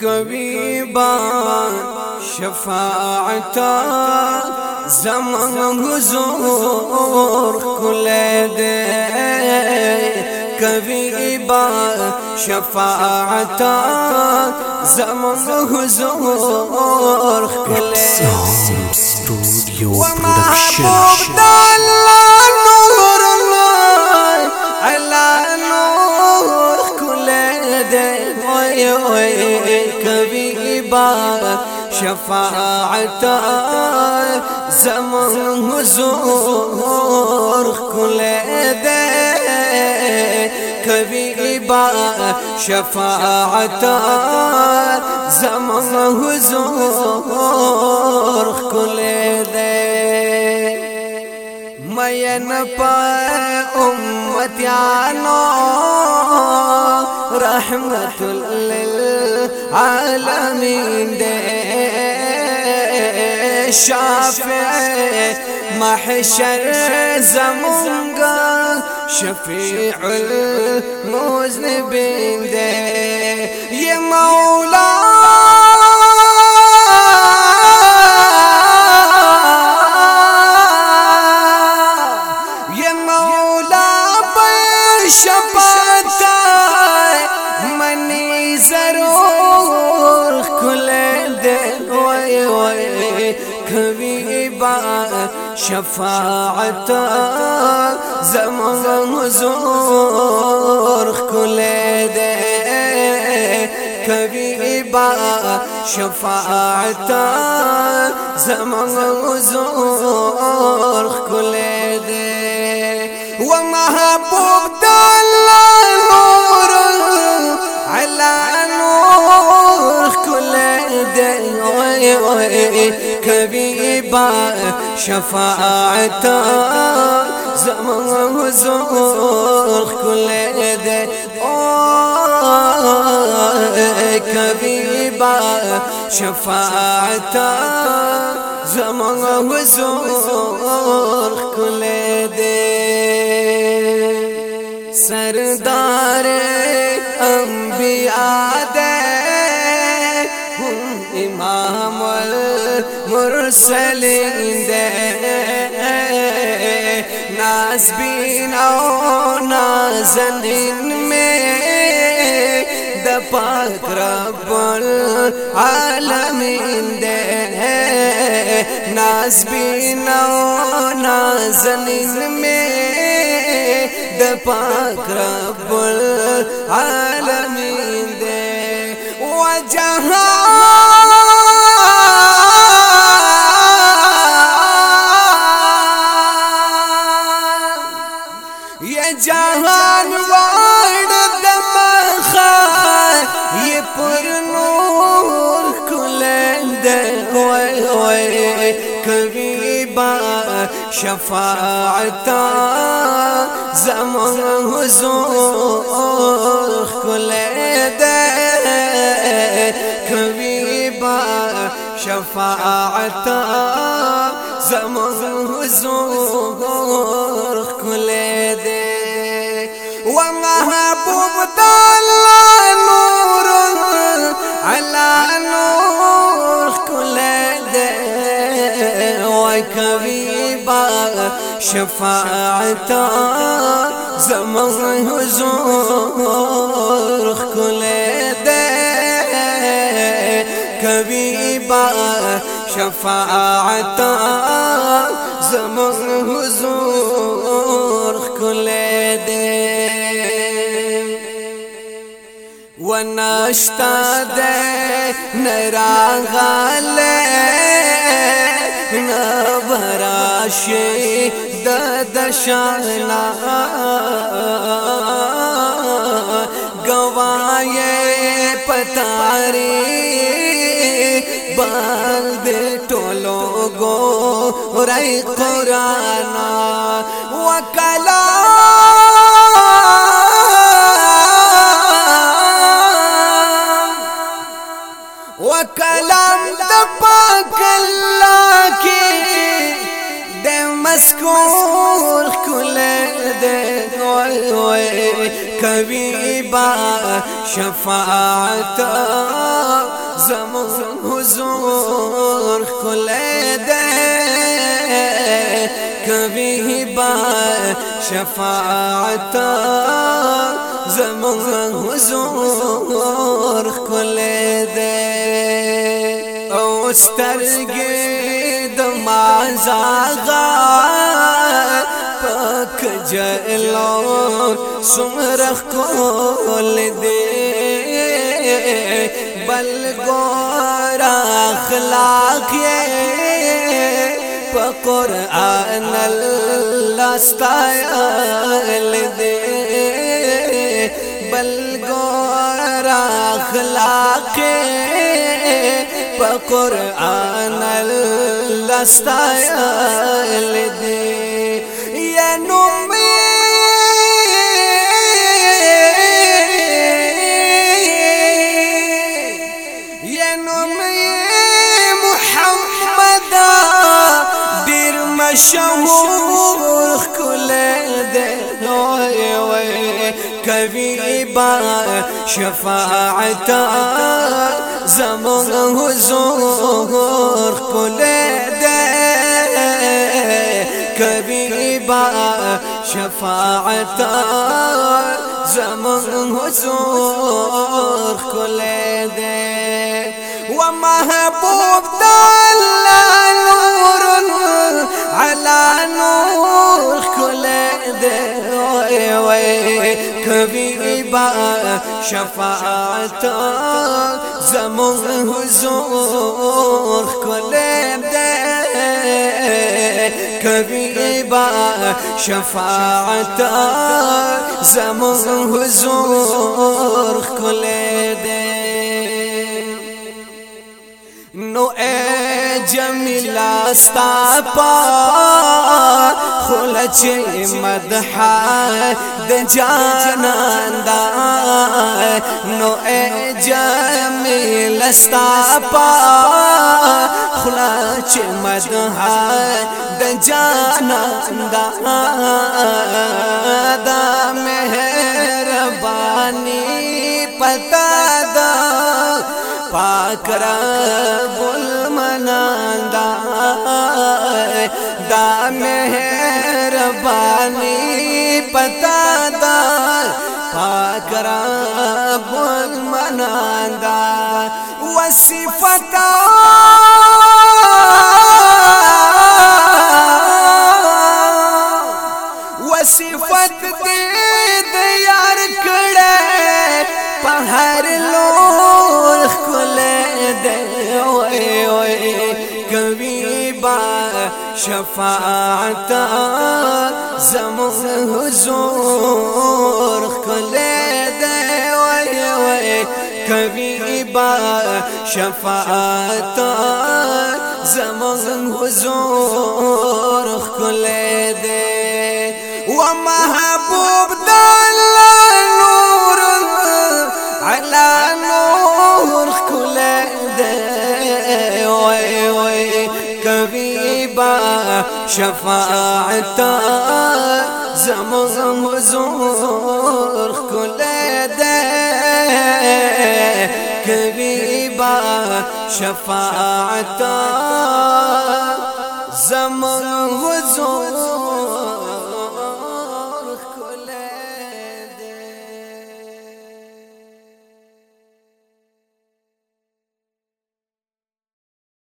کوي با شفاعت زمان حضور کل دے با شفاعت زمان حضور کل دے وما شفاعت زمن حضور كل دے کبھی با شفاعت زمان حضور کل دے مین پا امتیانو رحمت للعالمین دے شافع محشر زمونگا شفیع المذنبین دے یہ مولا شفاعت زمان زور كل دل كبيبا شفاعت زمان زور كل دل ومحبوب دل كبيبا شفاعت زمان زور كل دل كبيبا شفاعت زمان حضور كل دے سردار انبیاء دے ہم امام المرسلین دے نازبین او نازنین میں د پاک رب العالمین دے نازبین او نازنین میں د پاک رب العالمین دے وجهان شفاعت زمان حضور کول د کوي با شفاعت زمان حضور کول د ومحبوب دل نور على نور كل دے با شفاعت زمان حضور كل دے کبھی با شفاعت زمان حضور ونشتا دے نراغالے نبراشی ددشانا گوائے پتاری بند ٹولو گو رئی قرآن وکلا کوي با شفاعت زمون حضور کل دے کبھی با شفاعت زمون حضور کل دے أو سترګې د مازاغا پک جلو سمرخ کول دے۔ بل گورا اخلاق قرآن اللہ ستایل دے۔ بل گورا اخلاق قرآن اللہ ستایل دے۔ مشهور کول دے کوي با شفاعت زمون حضور کول دے کوي با شفاعت زمون حضور کول دے ومحبوب كبي با شفاعت زمون حضور كل دي كبي با شفاعت زمون حضور كل دي نو جمیلا ستا پا خلچ مدح د جانان دا۔ نو اے جمیلا ستا پا خلچ مدح د جانان دا۔ دا مهربانی پتا دا، پاک رب مہربانی پتا دا پاک رب المنان دا وصفتا شفاعت زمون حضور خل دې وای وای کوي با شفاعت زمون حضور خل دې ومحبوب دل نور على نور دي شفاعت زمزم زور كل دي كبيبا شفاعت زمن وزور